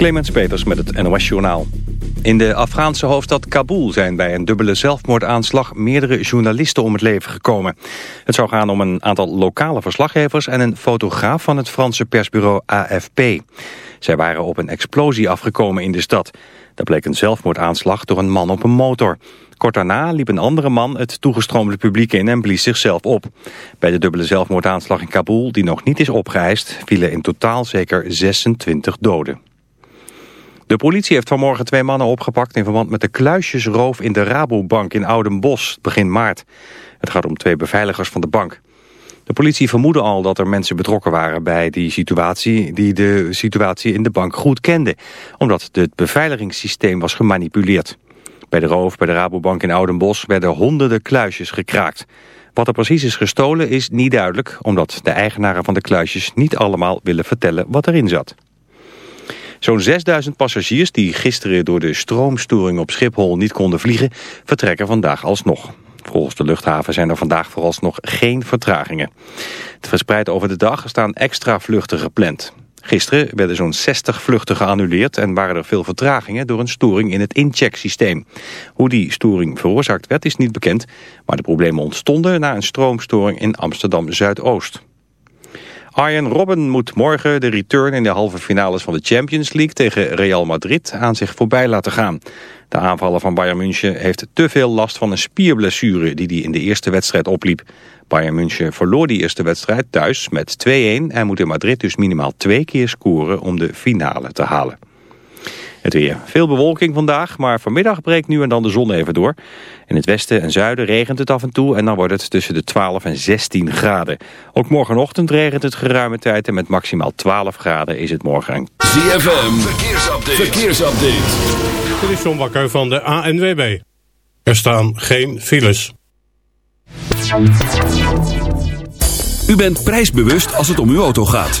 Clemens Peters met het NOS Journaal. In de Afghaanse hoofdstad Kabul zijn bij een dubbele zelfmoordaanslag meerdere journalisten om het leven gekomen. Het zou gaan om een aantal lokale verslaggevers en een fotograaf van het Franse persbureau AFP. Zij waren op een explosie afgekomen in de stad. Dat bleek een zelfmoordaanslag door een man op een motor. Kort daarna liep een andere man het toegestroomde publiek in en blies zichzelf op. Bij de dubbele zelfmoordaanslag in Kabul, die nog niet is opgeëist, vielen in totaal zeker 26 doden. De politie heeft vanmorgen twee mannen opgepakt in verband met de kluisjesroof in de Rabobank in Oudenbos begin maart. Het gaat om twee beveiligers van de bank. De politie vermoedde al dat er mensen betrokken waren bij die situatie... die de situatie in de bank goed kenden, omdat het beveiligingssysteem was gemanipuleerd. Bij de roof bij de Rabobank in Oudenbos werden honderden kluisjes gekraakt. Wat er precies is gestolen is niet duidelijk... omdat de eigenaren van de kluisjes niet allemaal willen vertellen wat erin zat. Zo'n 6000 passagiers die gisteren door de stroomstoring op Schiphol niet konden vliegen... vertrekken vandaag alsnog. Volgens de luchthaven zijn er vandaag vooralsnog geen vertragingen. Het verspreid over de dag staan extra vluchten gepland. Gisteren werden zo'n 60 vluchten geannuleerd en waren er veel vertragingen door een storing in het inchecksysteem. Hoe die storing veroorzaakt werd is niet bekend, maar de problemen ontstonden na een stroomstoring in Amsterdam-Zuidoost. Arjen Robben moet morgen de return in de halve finales van de Champions League tegen Real Madrid aan zich voorbij laten gaan. De aanvaller van Bayern München heeft te veel last van een spierblessure die hij in de eerste wedstrijd opliep. Bayern München verloor die eerste wedstrijd thuis met 2-1 en moet in Madrid dus minimaal twee keer scoren om de finale te halen. Het weer. Veel bewolking vandaag, maar vanmiddag breekt nu en dan de zon even door. In het westen en zuiden regent het af en toe en dan wordt het tussen de 12 en 16 graden. Ook morgenochtend regent het geruime tijd en met maximaal 12 graden is het morgen. ZFM, verkeersupdate. verkeersupdate. Dit is John Bakker van de ANWB. Er staan geen files. U bent prijsbewust als het om uw auto gaat.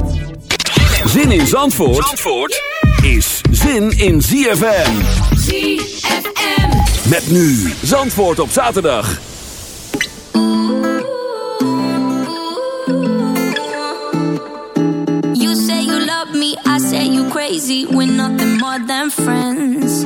Zin in Zandvoort, Zandvoort is zin in ZFM. ZFM. Met nu Zandvoort op zaterdag. You say you love me, I say you crazy. We're nothing more than friends.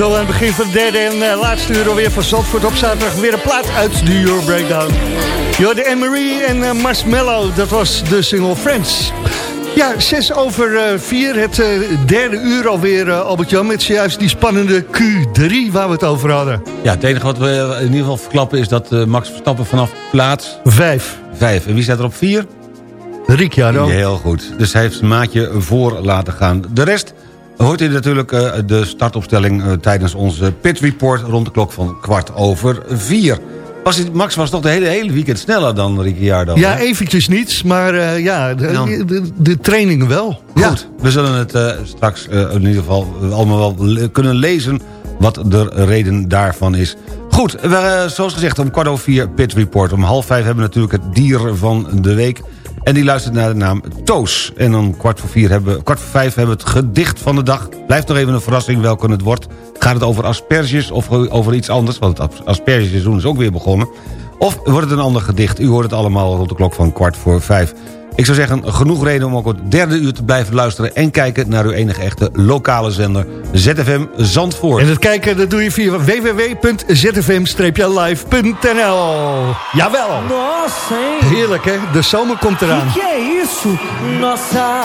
Zo aan het begin van de derde en eh, laatste uur alweer van Zandvoort op zaterdag. Weer een plaat uit de Euro Breakdown. Jorde Anne-Marie en eh, Marshmallow, dat was de single Friends. Ja, zes over eh, vier, het derde uur alweer, Albert-Jan... met zojuist die spannende Q3 waar we het over hadden. Ja, het enige wat we in ieder geval verklappen is dat Max Verstappen vanaf plaats Vijf. 5. En wie staat er op 4? Ricciardo. Heel goed. Dus hij heeft zijn maatje voor laten gaan. De rest hoort u natuurlijk eh, de startopstelling eh, tijdens onze pit report... rond de klok van kwart over 4. Was Max was toch de hele, hele weekend sneller dan Ricciardo? Ja, hè? eventjes niets, maar eh, ja, de, Ja. de, de trainingen wel. Ja. Goed, we zullen het straks in ieder geval allemaal wel le- kunnen lezen... wat de reden daarvan is. Goed, we, zoals gezegd om kwart over vier Pit Report. Om half vijf hebben we natuurlijk het dier van de week. En die luistert naar de naam Toos. En om kwart voor, vier hebben, kwart voor vijf hebben we het gedicht van de dag. Blijft nog even een verrassing welke het wordt. Gaat het over asperges of over iets anders? Want het as- aspergeseizoen is ook weer begonnen. Of wordt het een ander gedicht? U hoort het allemaal rond de klok van kwart voor vijf. Ik zou zeggen, genoeg reden om ook het derde uur te blijven luisteren... en kijken naar uw enige echte lokale zender ZFM Zandvoort. En het kijken dat doe je via www.zfm-live.nl Jawel, heerlijk hè, de zomer komt eraan. Que isso? Nossa.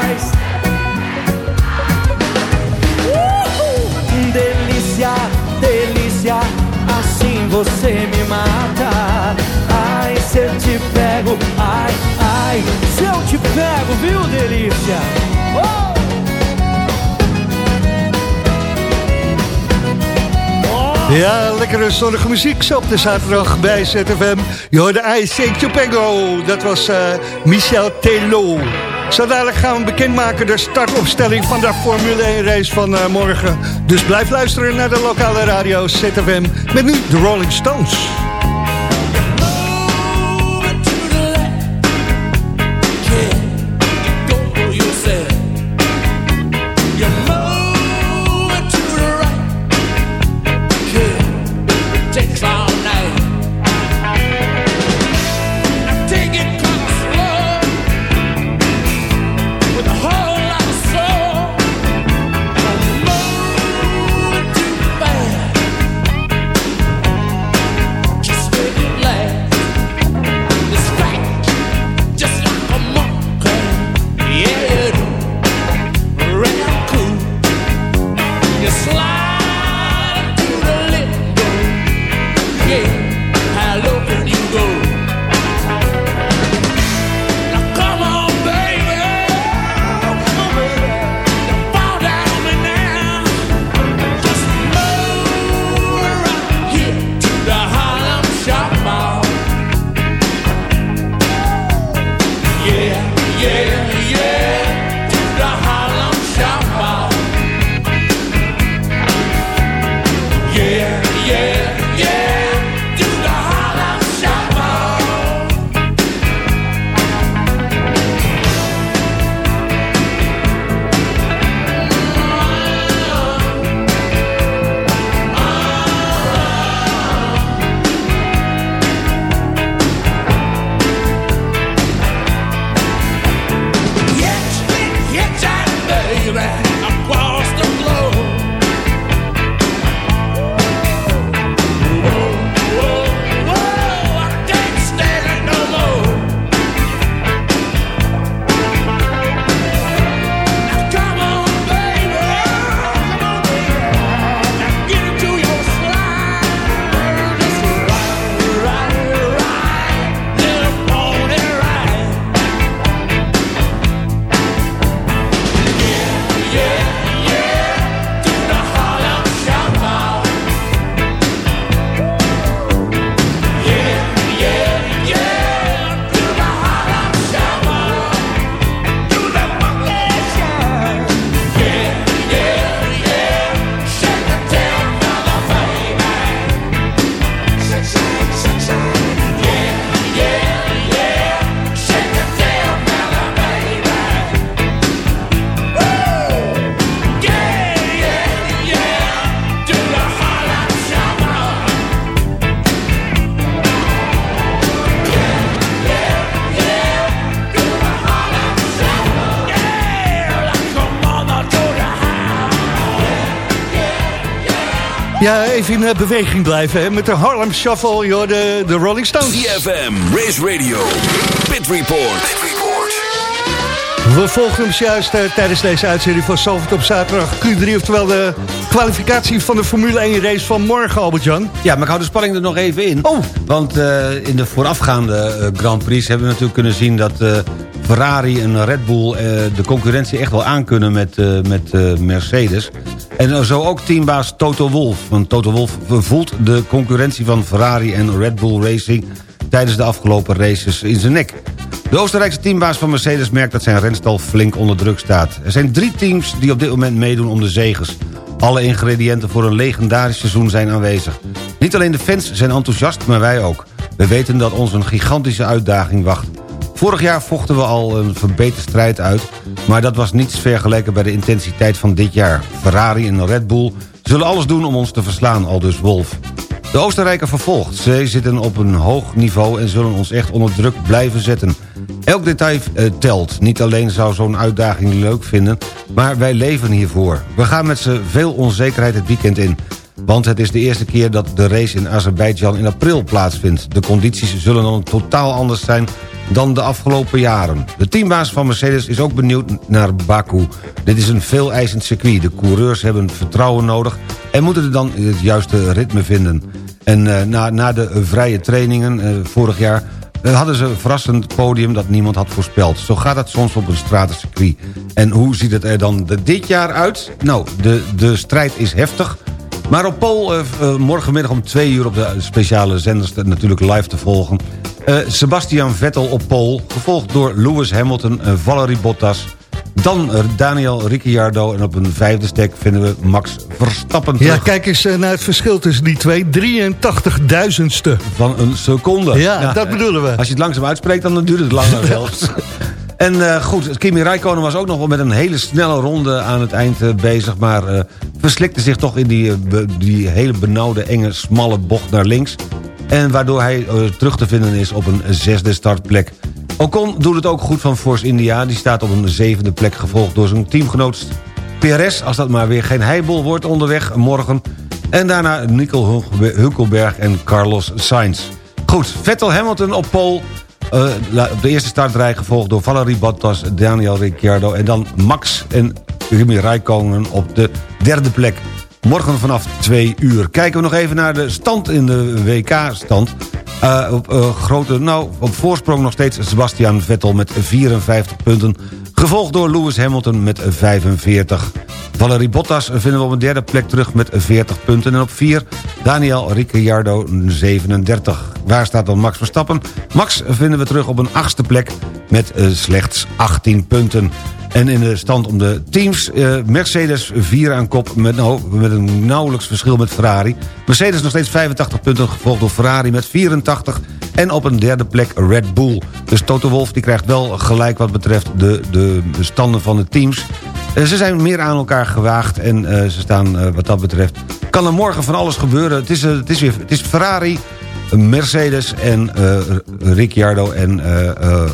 Uhul. Você me mata. Ai, se eu te pego, ai, ai, se eu te pego, viu, delícia? Oh! Ja, lekkere zonnige muziek zo op de zaterdag bij ZFM. Je hoorde I Say Chupengo, dat was eh, Michel Telo. Zo dadelijk gaan we bekendmaken de startopstelling van de Formule 1 race van eh, morgen. Dus blijf luisteren naar de lokale radio ZFM met nu de Rolling Stones. Ja, even in eh, beweging blijven hè, met de Harlem Shuffle, joh, de, de Rolling Stones. CFM, Race Radio, Pit Report. We volgen hem juist eh, tijdens deze uitzending van Salford op zaterdag Q3. Oftewel de kwalificatie van de Formule 1 race van morgen, Albert-Jan. Ja, maar ik hou de spanning er nog even in. Oh. Want eh, in de voorafgaande Grand Prix hebben we natuurlijk kunnen zien... dat eh, Ferrari en Red Bull eh, de concurrentie echt wel aankunnen met, eh, met eh, Mercedes. En zo ook teambaas Toto Wolff. Want Toto Wolff voelt de concurrentie van Ferrari en Red Bull Racing... tijdens de afgelopen races in zijn nek. De Oostenrijkse teambaas van Mercedes merkt dat zijn renstal flink onder druk staat. Er zijn drie teams die op dit moment meedoen om de zegers. Alle ingrediënten voor een legendarisch seizoen zijn aanwezig. Niet alleen de fans zijn enthousiast, maar wij ook. We weten dat ons een gigantische uitdaging wacht. Vorig jaar vochten we al een verbeterde strijd uit... maar dat was niets vergeleken bij de intensiteit van dit jaar. Ferrari en Red Bull zullen alles doen om ons te verslaan, aldus Wolf. De Oostenrijker vervolgt. Zij zitten op een hoog niveau en zullen ons echt onder druk blijven zetten. Elk detail eh, telt. Niet alleen zou zo'n uitdaging leuk vinden, maar wij leven hiervoor. We gaan met z'n veel onzekerheid het weekend in. Want het is de eerste keer dat de race in Azerbeidzjan in april plaatsvindt. De condities zullen dan totaal anders zijn dan de afgelopen jaren. De teambaas van Mercedes is ook benieuwd naar Baku. Dit is een veel eisend circuit. De coureurs hebben vertrouwen nodig... en moeten er dan het juiste ritme vinden. En eh, na, na de vrije trainingen eh, vorig jaar... eh, hadden ze een verrassend podium dat niemand had voorspeld. Zo gaat het soms op een stratencircuit. En hoe ziet het er dan dit jaar uit? Nou, de, de strijd is heftig... Maar op Pol, eh, morgenmiddag om twee uur op de speciale zenders natuurlijk live te volgen. Eh, Sebastian Vettel op Pol, gevolgd door Lewis Hamilton en Valerie Bottas. Dan eh, Daniel Ricciardo en op een vijfde stek vinden we Max Verstappen Ja, terug kijk eens eh, naar het verschil tussen die twee. 83.000ste. van een seconde. Ja, dat bedoelen we. Als je het langzaam uitspreekt, dan duurt het langer zelfs. En eh, goed, Kimi Räikkönen was ook nog wel met een hele snelle ronde aan het eind eh, bezig... maar eh, verslikte zich toch in die, eh, die hele benauwde, enge, smalle bocht naar links... en waardoor hij eh, terug te vinden is op een zesde startplek. Ocon doet het ook goed van Force India. Die staat op een zevende plek gevolgd door zijn teamgenoot PRS... als dat maar weer geen heibel wordt onderweg morgen... En daarna Nico Hulkenberg en Carlos Sainz. Goed, Vettel Hamilton op pole. eh, op de eerste startrij gevolgd door Valerie Bottas, Daniel Ricciardo... en dan Max en Kimi Räikkönen op de derde plek. Morgen vanaf twee uur. Kijken we nog even naar de stand in de WK-stand. Eh, op, eh, grote, nou, op voorsprong nog steeds Sebastian Vettel met 54 punten. Gevolgd door Lewis Hamilton met 45. Valerie Bottas vinden we op een derde plek terug met 40 punten. En op 4 Daniel Ricciardo 37. Waar staat dan Max Verstappen? Max vinden we terug op een achtste plek met eh, slechts 18 punten. En in de stand om de teams, eh, Mercedes 4 aan kop met, nou, met een nauwelijks verschil met Ferrari. Mercedes nog steeds 85 punten, gevolgd door Ferrari met 84. En op een derde plek Red Bull. Dus Toto Wolff die krijgt wel gelijk wat betreft de, de standen van de teams. Eh, Ze zijn meer aan elkaar gewaagd en eh, ze staan eh, wat dat betreft... kan er morgen van alles gebeuren. Het is, eh, het is, weer, het is Ferrari, Mercedes en eh, Ricciardo en eh, eh,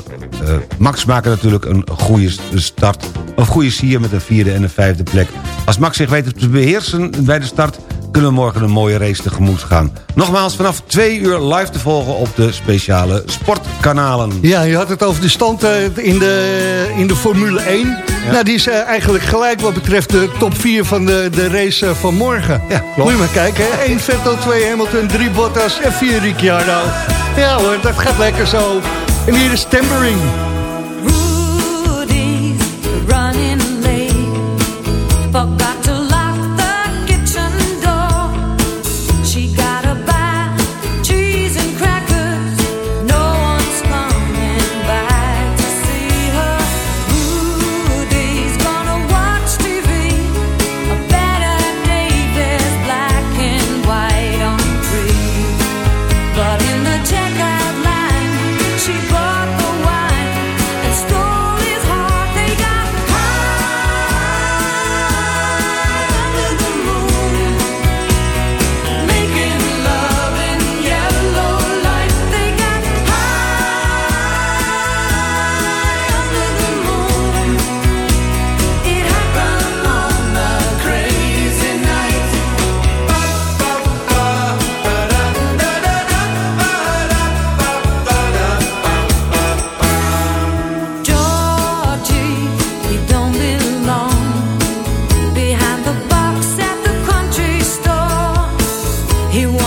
Max maken natuurlijk een goede start. Een goede sier met een vierde en een vijfde plek. Als Max zich weet te beheersen bij de start... kunnen we morgen een mooie race tegemoet gaan. Nogmaals, vanaf twee uur live te volgen op de speciale sportkanalen. Ja, je had het over de stand in, de, in de Formule 1. Nou, die is eh, eigenlijk gelijk wat betreft de top 4 van de, de race eh, van morgen. Ja, klopt. Moet je maar kijken. hè. 1 Vettel, 2 Hamilton, 3 Bottas en 4 Ricciardo. Ja hoor, dat gaat lekker zo. En hier is Tambourine. He wants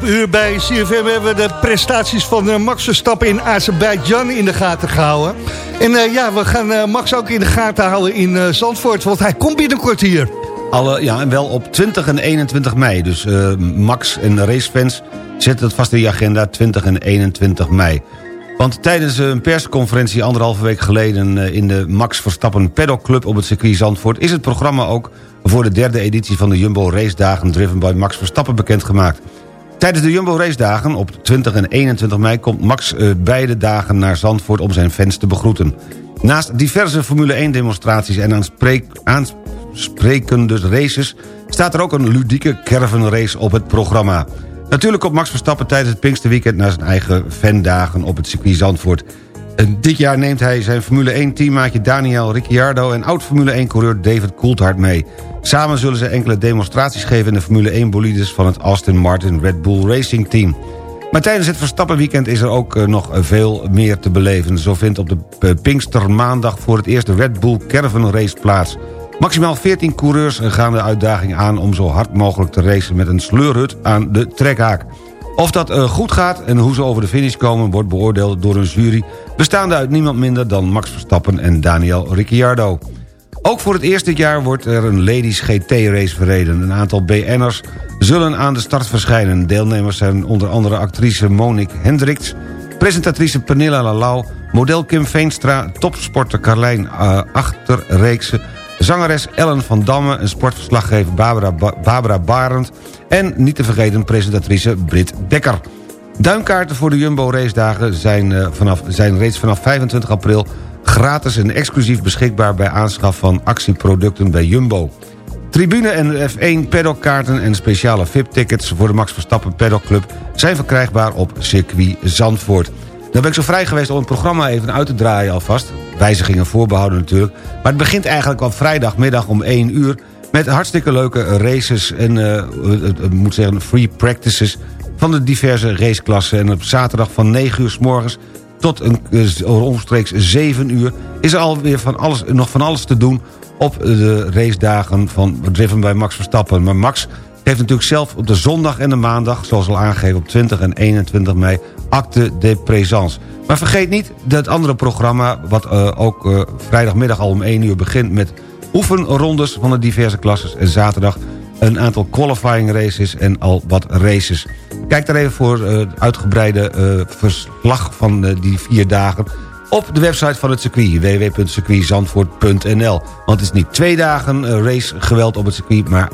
afgelopen uur bij CFM hebben we de prestaties van eh, Max Verstappen in Azerbeidzjan in de gaten gehouden. En eh, ja, we gaan eh, Max ook in de gaten houden in eh, Zandvoort, want hij komt binnenkort hier. Alle, ja, en wel op 20 en 21 mei. Dus Max en de racefans zetten het vast in je agenda 20 en 21 mei. Want tijdens een persconferentie anderhalve week geleden... in de Max Verstappen Paddock Club op het circuit Zandvoort... is het programma ook voor de derde editie van de Jumbo Race Dagen... driven by Max Verstappen bekendgemaakt. Tijdens de Jumbo Race Dagen op 20 en 21 mei... komt Max eh, beide dagen naar Zandvoort om zijn fans te begroeten. Naast diverse Formule 1 demonstraties en aansprekende races... staat er ook een ludieke caravanrace op het programma. Natuurlijk komt Max Verstappen tijdens het Pinksterweekend... naar zijn eigen fandagen op het circuit Zandvoort. Dit jaar neemt hij zijn Formule 1-teammaatje Daniel Ricciardo... en oud-Formule 1-coureur David Coulthard mee. Samen zullen ze enkele demonstraties geven... in de Formule 1-bolides van het Aston Martin Red Bull Racing Team. Maar tijdens het Verstappenweekend is er ook eh, nog veel meer te beleven. Zo vindt op de eh, Pinkstermaandag voor het eerst de Red Bull Caravan Race plaats. Maximaal 14 coureurs gaan de uitdaging aan om zo hard mogelijk te racen met een sleurhut aan de trekhaak. Of dat eh, goed gaat en hoe ze over de finish komen wordt beoordeeld door een jury... bestaande uit niemand minder dan Max Verstappen en Daniel Ricciardo. Ook voor het eerst dit jaar wordt er een Ladies GT-race verreden. Een aantal BN'ers zullen aan de start verschijnen. Deelnemers zijn onder andere actrice Monique Hendricks... presentatrice Pernilla Lalau, model Kim Veenstra... topsporter Carlijn uh, Achterreekse... zangeres Ellen van Damme en sportverslaggever Barbara, ba Barbara Barend... en niet te vergeten presentatrice Britt Dekker. Duinkaarten voor de Jumbo racedagen zijn, uh, vanaf, zijn reeds vanaf 25 april gratis en exclusief beschikbaar bij aanschaf van actieproducten bij Jumbo. Tribune en F1 paddockkaarten en speciale VIP-tickets voor de Max Verstappen Paddock Club zijn verkrijgbaar op circuit Zandvoort. Dan ben ik zo vrij geweest om het programma even uit te draaien alvast. Wijzigingen voorbehouden natuurlijk. Maar het begint eigenlijk al vrijdagmiddag om 1 uur... met hartstikke leuke races en, uh, moet zeggen, free practices... van de diverse raceklassen. En op zaterdag van 9 uur s morgens tot een, uh, omstreeks 7 uur... is er alweer van alles, nog van alles te doen op de racedagen van Driven bij Max Verstappen. Maar Max heeft natuurlijk zelf op de zondag en de maandag... zoals al aangegeven op 20 en 21 mei... acte de présence. Maar vergeet niet dat andere programma... wat uh, ook uh, vrijdagmiddag al om 1 uur begint... met oefenrondes van de diverse klasses... en zaterdag een aantal qualifying races en al wat races. Kijk daar even voor het uitgebreide uh, verslag van die vier dagen op de website van het circuit, www.circuitzandvoort.nl. Want het is niet twee dagen race geweld op het circuit, maar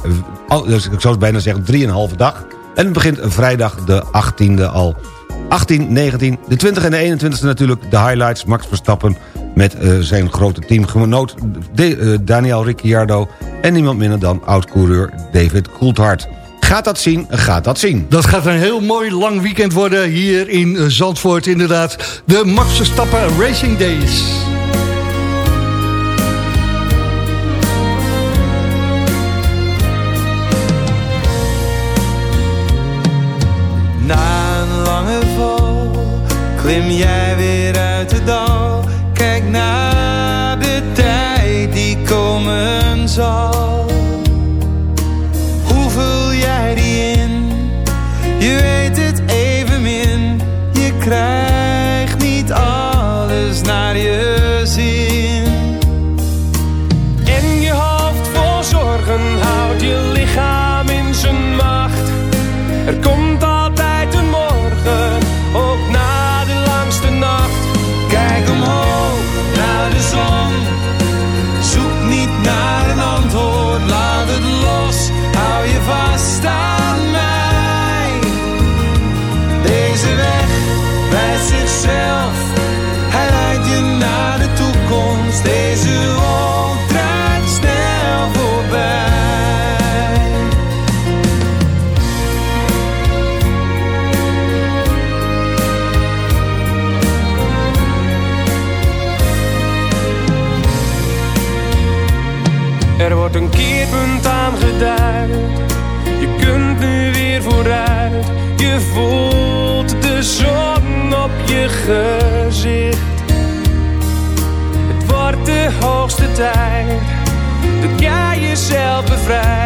dus ik zou bijna zeggen drieënhalve dag. En het begint vrijdag de 18e al. 18, 19, de 20 en de 21e natuurlijk de highlights. Max Verstappen met uh, zijn grote teamgenoot de, Daniel Ricciardo... en niemand minder dan oud-coureur David Coulthard. Gaat dat zien, gaat dat zien. Dat gaat een heel mooi lang weekend worden hier in Zandvoort inderdaad. De Max Verstappen Racing Days. Na een lange val klim jij weer uit de dal. Kijk naar de tijd die komen zal. Gezicht. Het wordt de hoogste tijd dat jij jezelf bevrijdt.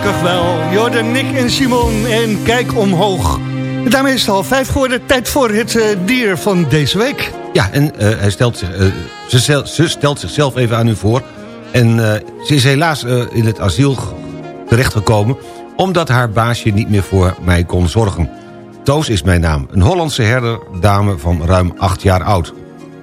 Gelukkig wel. Jordan, Nick en Simon en kijk omhoog. Daarmee is al vijf geworden. Tijd voor het eh, dier van deze week. Ja, en eh, hij stelt zich, eh, ze, ze stelt zichzelf even aan u voor. En ze is helaas in het asiel terechtgekomen... omdat haar baasje niet meer voor mij kon zorgen. Toos is mijn naam. Een Hollandse herderdame van ruim acht jaar oud.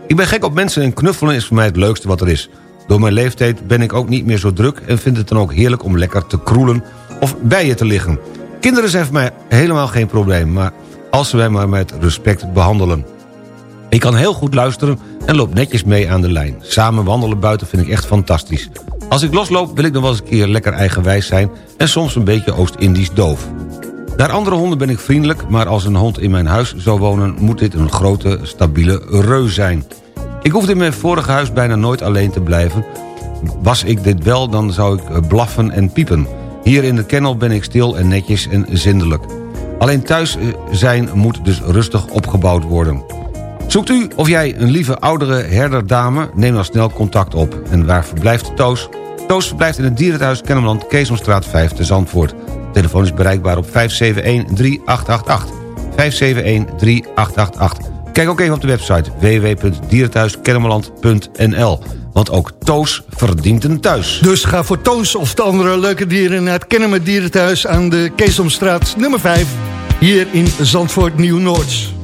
Ik ben gek op mensen en knuffelen is voor mij het leukste wat er is. Door mijn leeftijd ben ik ook niet meer zo druk... en vind het dan ook heerlijk om lekker te kroelen of bij je te liggen. Kinderen zijn voor mij helemaal geen probleem... maar als ze mij maar met respect behandelen. Ik kan heel goed luisteren en loop netjes mee aan de lijn. Samen wandelen buiten vind ik echt fantastisch. Als ik losloop wil ik nog wel eens een keer lekker eigenwijs zijn... en soms een beetje Oost-Indisch doof. Naar andere honden ben ik vriendelijk... maar als een hond in mijn huis zou wonen... moet dit een grote, stabiele reus zijn. Ik hoefde in mijn vorige huis bijna nooit alleen te blijven. Was ik dit wel, dan zou ik eh, blaffen en piepen. Hier in de kennel ben ik stil en netjes en zindelijk. Alleen thuis eh, zijn moet dus rustig opgebouwd worden. Zoekt u of jij een lieve oudere herderdame? Neem dan snel contact op. En waar verblijft Toos? Toos verblijft in het dierenthuis Kennemerland, Keesomstraat 5 te Zandvoort. De telefoon is bereikbaar op 571-3888. 571-3888. Kijk ook even op de website www.dierenthuiskennemerland.nl. Want ook Toos verdient een thuis. Dus ga voor Toos of de andere leuke dieren... naar het Kennemer Dierenthuis aan de Keesomstraat nummer 5... hier in Zandvoort Nieuw-Noord.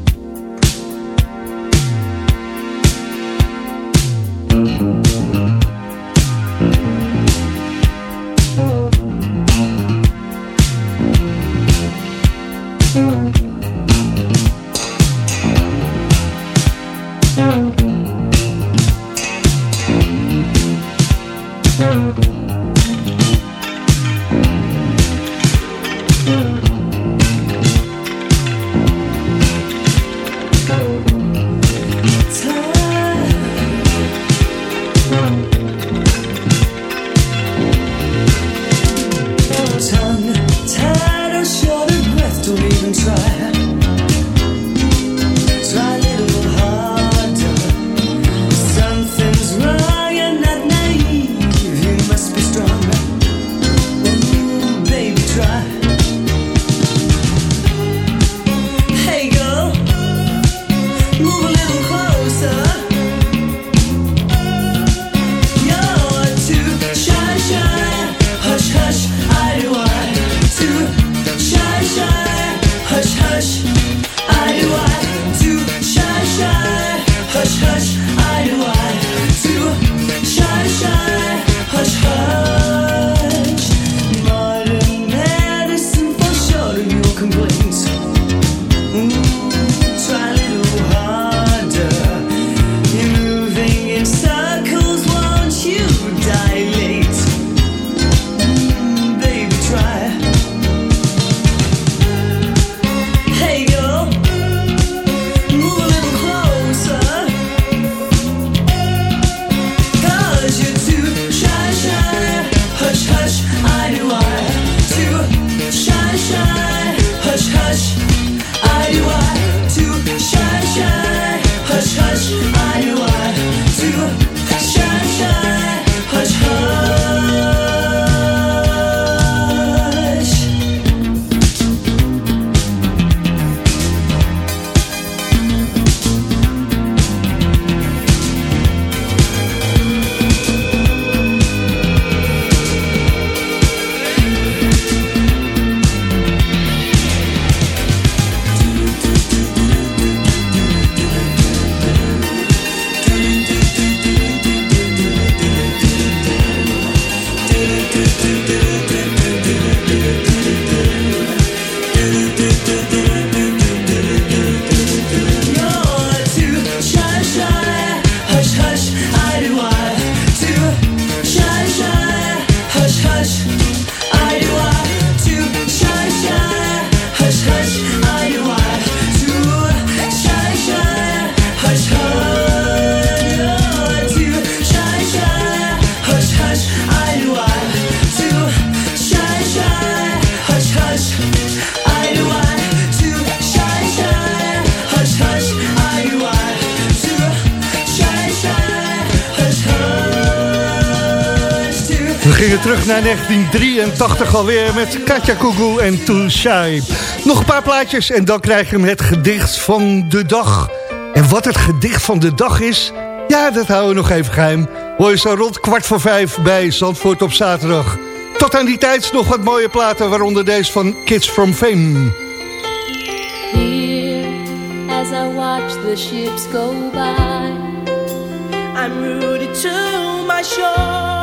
1983 alweer met Katja Kugu en Too. Nog een paar plaatjes en dan krijgen we het gedicht van de dag. En wat het gedicht van de dag is, ja, dat houden we nog even geheim. Hoor je zo rond kwart voor vijf bij Zandvoort op zaterdag. Tot aan die tijd nog wat mooie platen, waaronder deze van Kids from Fame. Here, as I watch the go by, I'm rooted to my shore.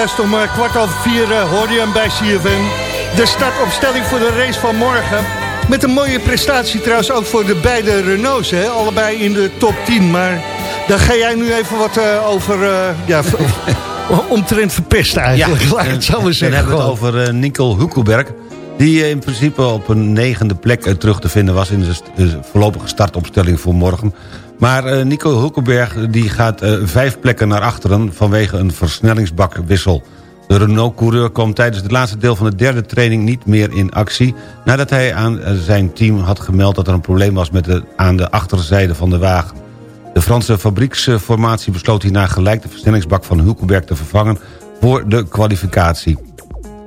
Zojuist om eh, kwart over vier eh, hoorde je hem bij CFM. De startopstelling voor de race van morgen. Met een mooie prestatie trouwens ook voor de beide Renaults. Hè? Allebei in de top 10. Maar daar ga jij nu even wat eh, over... eh, ja, omtrent verpest eigenlijk. Laat het zo maar Dan zeggen. hebben we het over uh, Nikkel Hukkelberg. Die in principe op een negende plek terug te vinden was... in de voorlopige startopstelling voor morgen. Maar eh, Nico Hukkelberg die gaat eh, vijf plekken naar achteren... vanwege een versnellingsbakwissel. De Renault-coureur kwam tijdens het laatste deel van de derde training... niet meer in actie... nadat hij aan eh, zijn team had gemeld... dat er een probleem was met de, aan de achterzijde van de wagen. De Franse fabrieksformatie besloot hierna gelijk de versnellingsbak van Hulkenberg te vervangen voor de kwalificatie.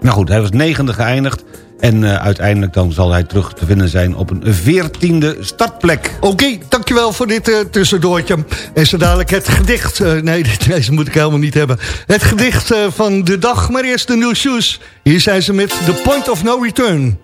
Nou goed, hij was negende geëindigd en eh, uiteindelijk dan zal hij terug te vinden zijn op een veertiende startplek. Oké, dankjewel voor dit eh, tussendoortje. En zo dadelijk het gedicht. eh, nee, deze moet ik helemaal niet hebben. Het gedicht van de dag, maar eerst de New Shoes. Hier zijn ze met The Point of No Return.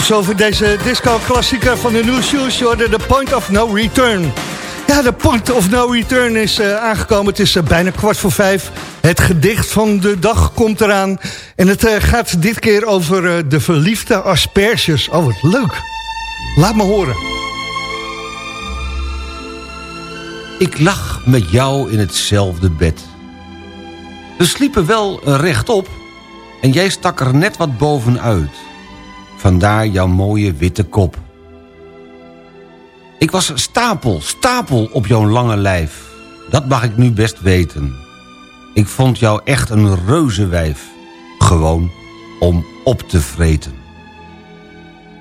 Tot zover deze disco-klassieker van de New Shoes. Je hoorde The Point of No Return. Ja, de Point of No Return is eh, aangekomen. Het is eh, bijna kwart voor vijf. Het gedicht van de dag komt eraan. En het eh, gaat dit keer over de verliefde asperges. Oh, wat leuk. Laat me horen. Ik lag met jou in hetzelfde bed. We sliepen wel rechtop en jij stak er net wat bovenuit. Vandaar jouw mooie witte kop. Ik was stapel, stapel op jouw lange lijf. Dat mag ik nu best weten. Ik vond jou echt een reuzenwijf. Gewoon om op te vreten.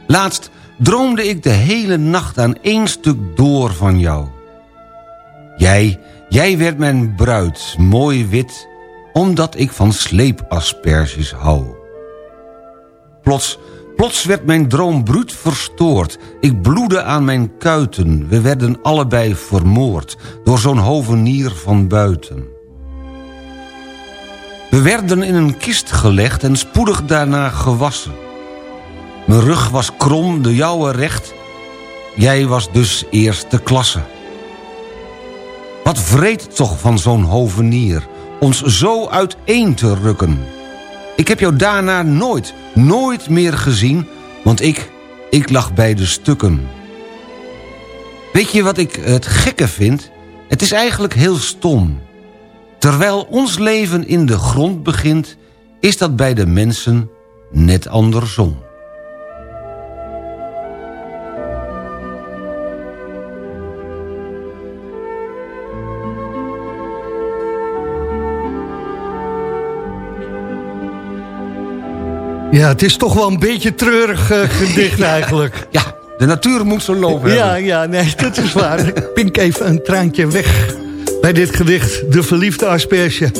Laatst droomde ik de hele nacht aan één stuk door van jou. Jij, jij werd mijn bruid, mooi wit, omdat ik van sleepasperges hou. Plots, plots werd mijn droom bruut verstoord. Ik bloedde aan mijn kuiten, we werden allebei vermoord... door zo'n hovenier van buiten. We werden in een kist gelegd en spoedig daarna gewassen. Mijn rug was krom, de jouwe recht. Jij was dus eerste klasse. Wat vreed toch van zo'n hovenier... ons zo uiteen te rukken. Ik heb jou daarna nooit, nooit meer gezien... want ik, ik lag bij de stukken. Weet je wat ik het gekke vind? Het is eigenlijk heel stom. Terwijl ons leven in de grond begint... is dat bij de mensen net andersom. Ja, het is toch wel een beetje treurig eh, gedicht eigenlijk. Ja, de natuur moet zo lopen Ja, hebben. ja, nee, dat is waar. Ik pink even een traantje weg bij dit gedicht. De verliefde asperge.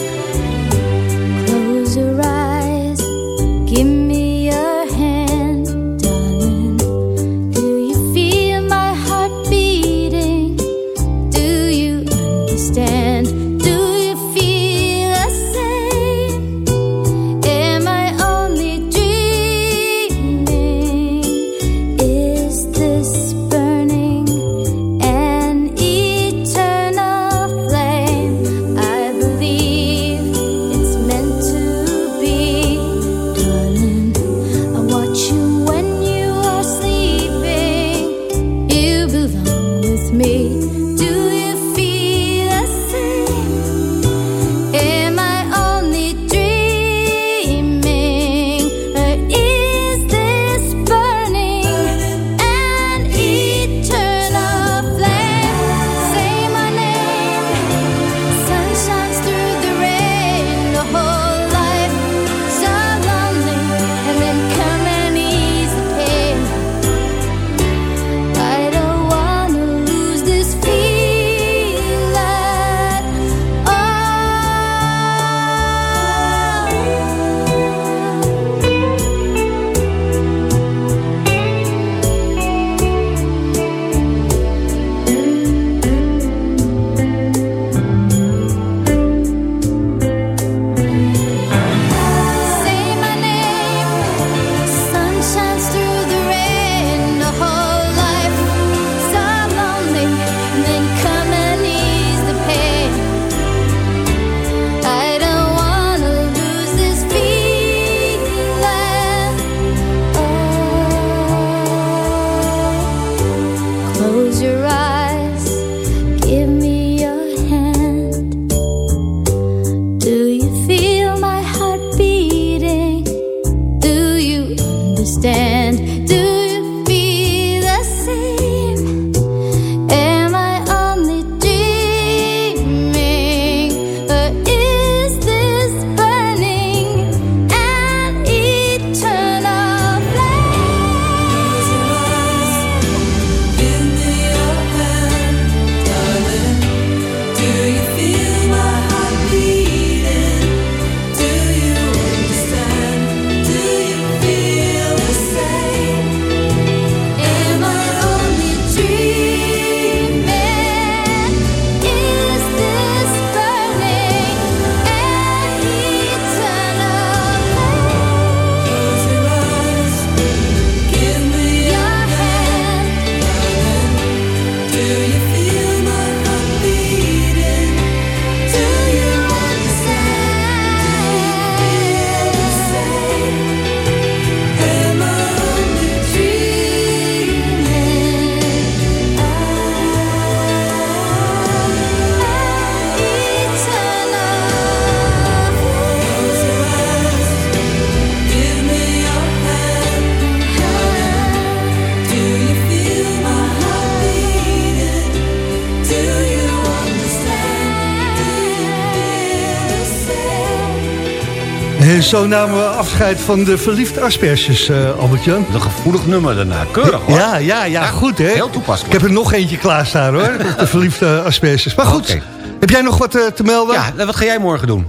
En zo namen we afscheid van de verliefde asperges, eh Albert-Jan. Een gevoelig nummer daarna. Keurig hoor. Ja, ja, ja, goed hè. Heel Ik toepasselijk. heb er nog eentje klaarstaan hoor, de verliefde asperges. Maar goed, heb jij nog wat eh, te melden? Ja, wat ga jij morgen doen?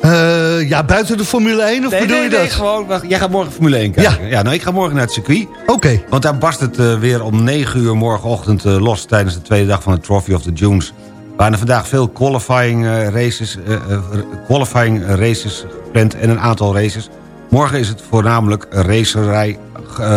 Eh, ja, buiten de Formule 1 of bedoel je dat? gewoon. wacht, jij gaat morgen Formule 1 kijken. Ja. nou, ik ga morgen naar het circuit. Oké. Want daar barst het weer om 9 uur morgenochtend los... tijdens de tweede dag van de Trophy of the Dunes. Waren vandaag veel qualifying, eh, races, eh, eh, qualifying races gepland en een aantal races. Morgen is het voornamelijk racerij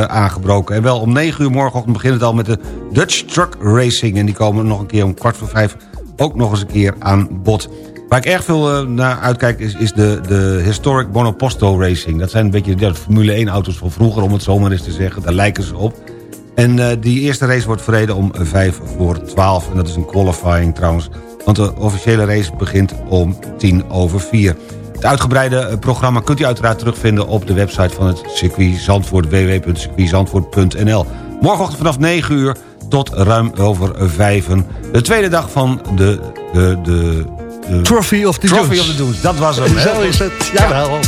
aangebroken. En wel om 9 uur morgenochtend begint het al met de Dutch Truck Racing. En die komen nog een keer om kwart voor vijf ook nog eens een keer aan bod. Waar ik erg veel naar uitkijk is, is de, de Historic Monoposto Racing. Dat zijn een beetje de Formule 1 auto's van vroeger, om het zo maar eens te zeggen. Daar lijken ze op. En eh, die eerste race wordt verreden om 5 voor 12. En dat is een qualifying trouwens. Want de officiële race begint om 10 over 4. Het uitgebreide eh, programma kunt u uiteraard terugvinden... op de website van het circuit Zandvoort, www.circuitzandvoort.nl. Morgenochtend vanaf 9 uur tot ruim over 5. De tweede dag van de... de, de, de Trophy of the Trophy of dat was hem. Zo is het, jawel. Ja.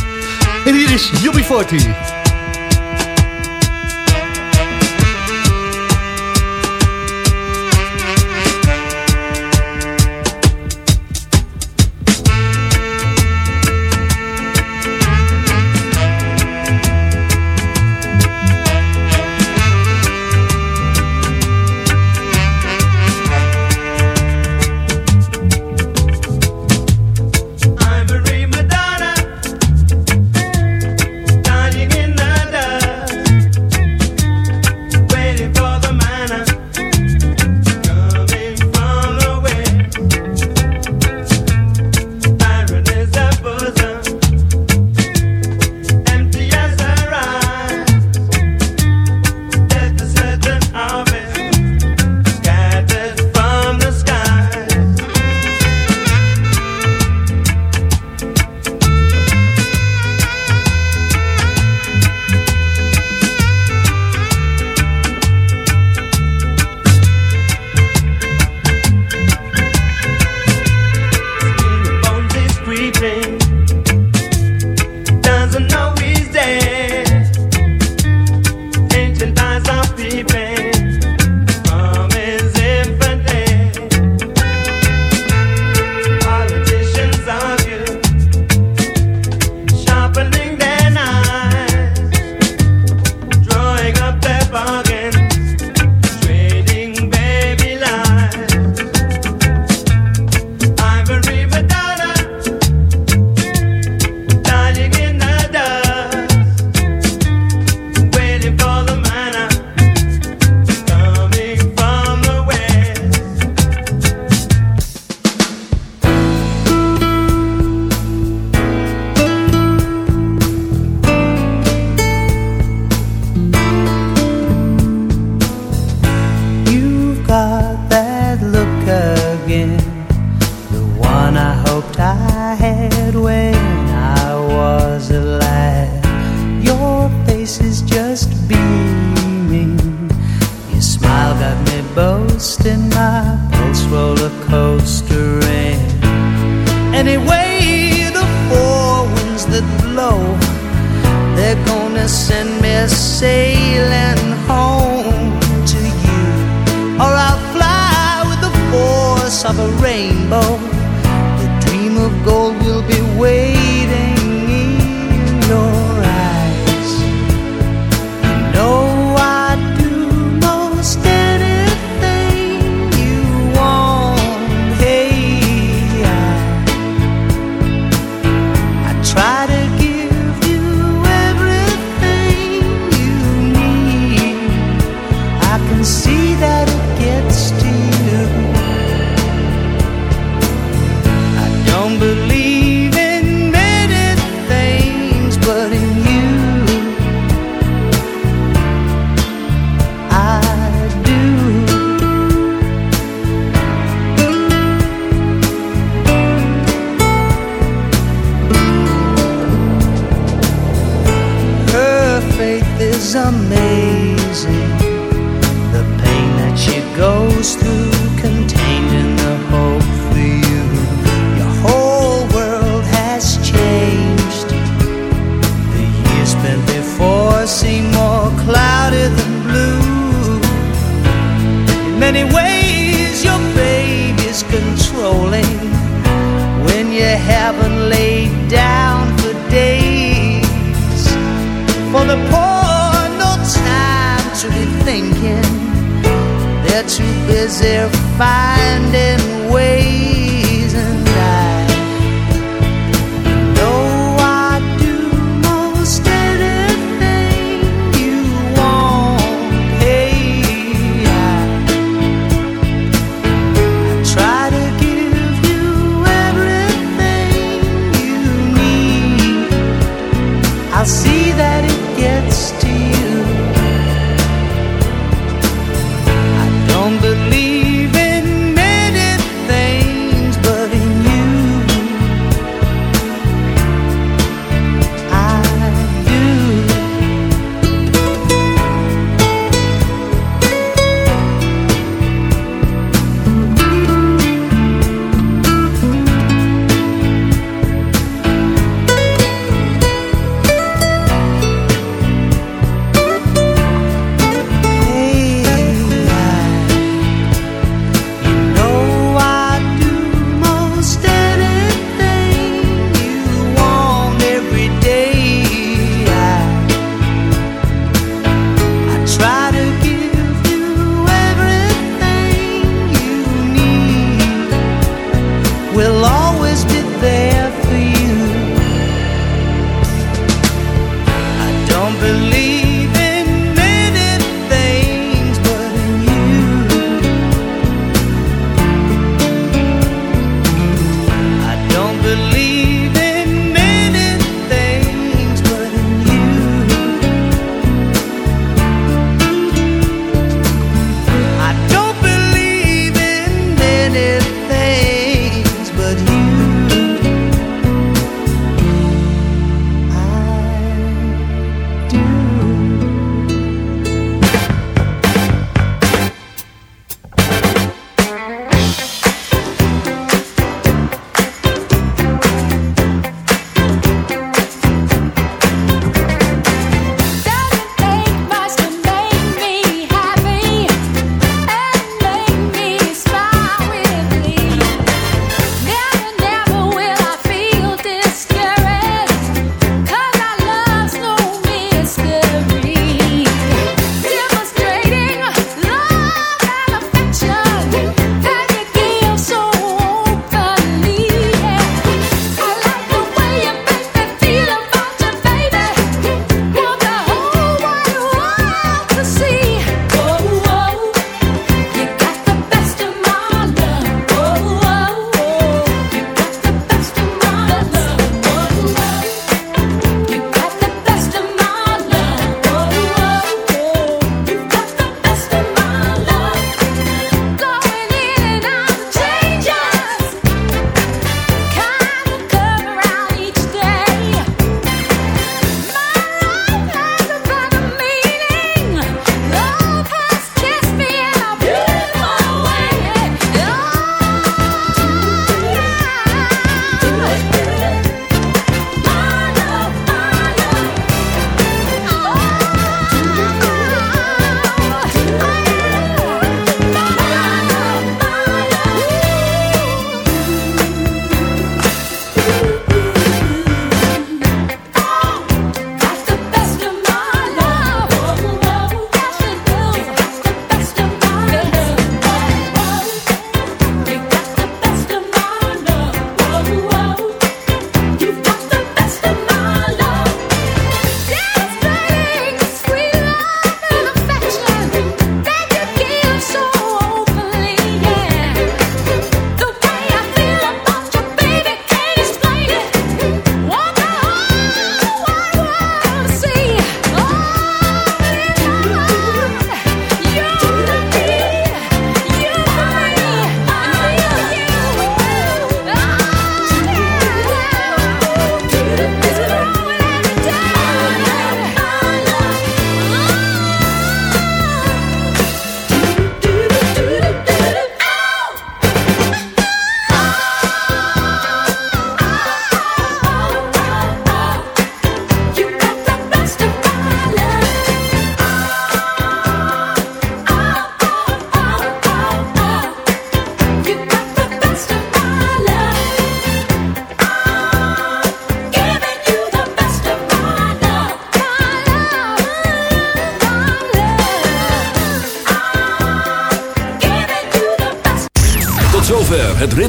En hier is Jobby Forty. many ways your baby's controlling when you haven't laid down for days. For the poor, no time to be thinking, they're too busy finding ways.